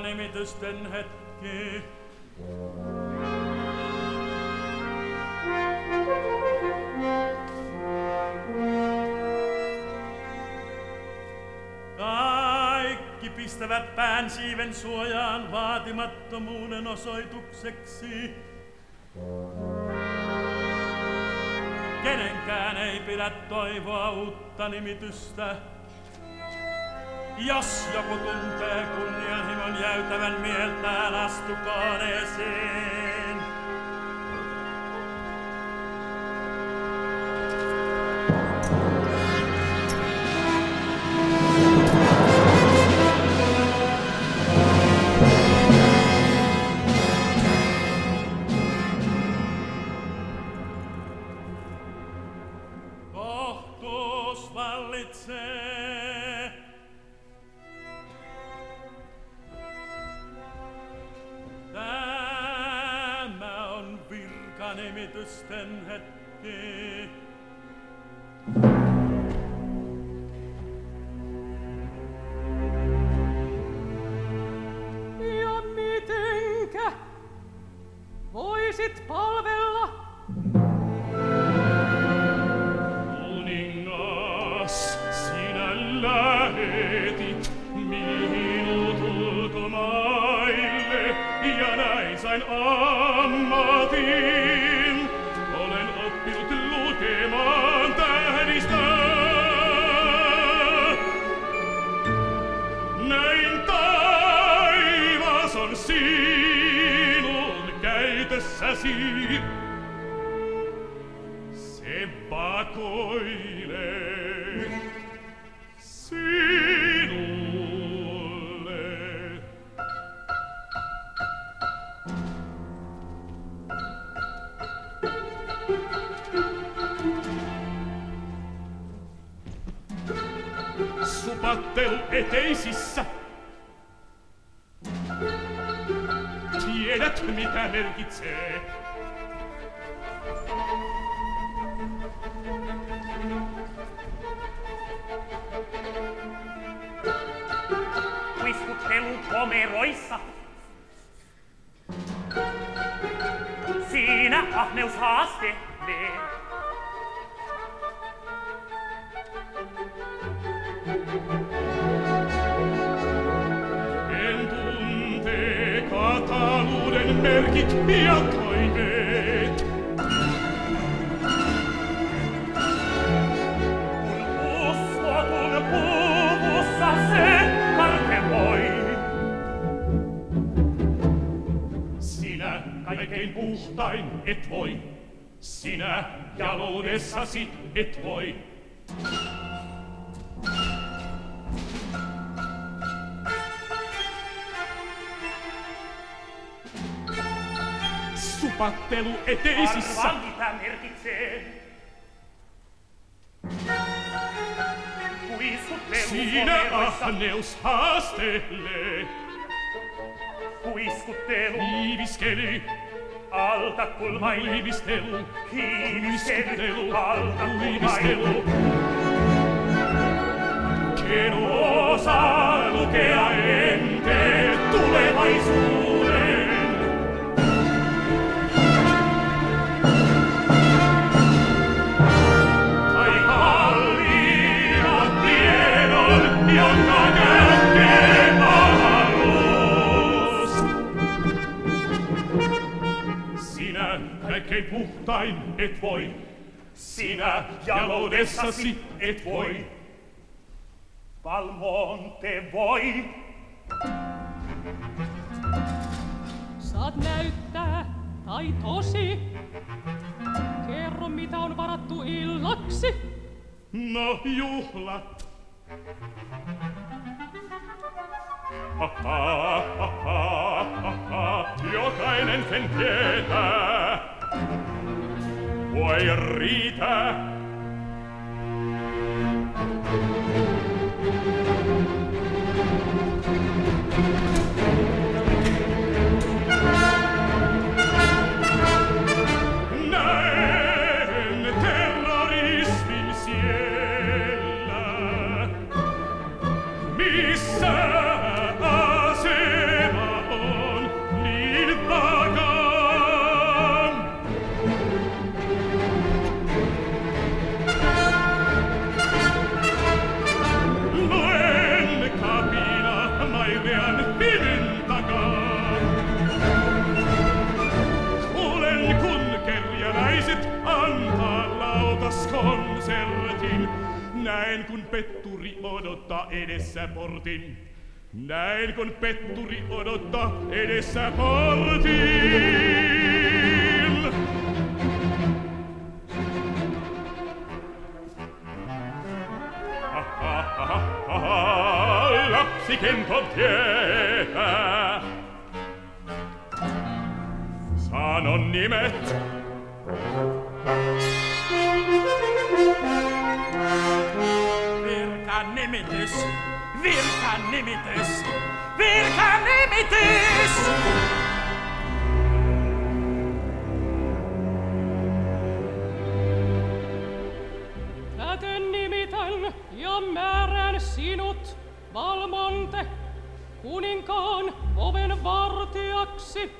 nimitysten hetki. Kaikki pistävät pään siiven suojaan vaatimattomuuden osoitukseksi. Kenenkään ei pidä toivoa uutta nimitystä. Jos joku tuntee kunnianhimon jäytävän mieltään, astukaan esiin. Kohtuus virkanimitysten hetki. Ja mitenkä voisit palvella Kuningas, sinä lähetit minut ulkomaille, ja näin sain ammatin. Käytössäsi. Se vakoilee sinulle. Supattelu eteisissä. Mert mit einer Gitze. Qui futelu come roissa. Sina ahneus haaste me. merkit mia koinet Un osso con povos a se parte voi Sinä kaikkein puhtain et voi Sinä jaloudessasi et voi Supattelu eteisissä. Arvaa, merkitsee. Siinä ahneus haastelee. Kuiskuttelu Hiiviskeli, alta kulmain. huivistelu, Hiiviskely alta huivistelu. kulmain. En osaa lukea en puhtain et voi. Sinä jaloudessasi et voi. Valmonte voi. Saat näyttää, tai tosi. Kerro, mitä on varattu illaksi. No juhlat. Ha, ha, ha, ha, ha, ha. Jokainen sen tietää. Vuoi rite? asconsertin näin kun petturi odottaa edessä portin näin kun petturi odottaa edessä portin ha ha ha ha ha lapsi tietää sanon nimet Nimitys, virkan nimitys, virkan nimitys! Täten nimitän ja määrän sinut, Valmonte, kuninkaan oven vartijaksi.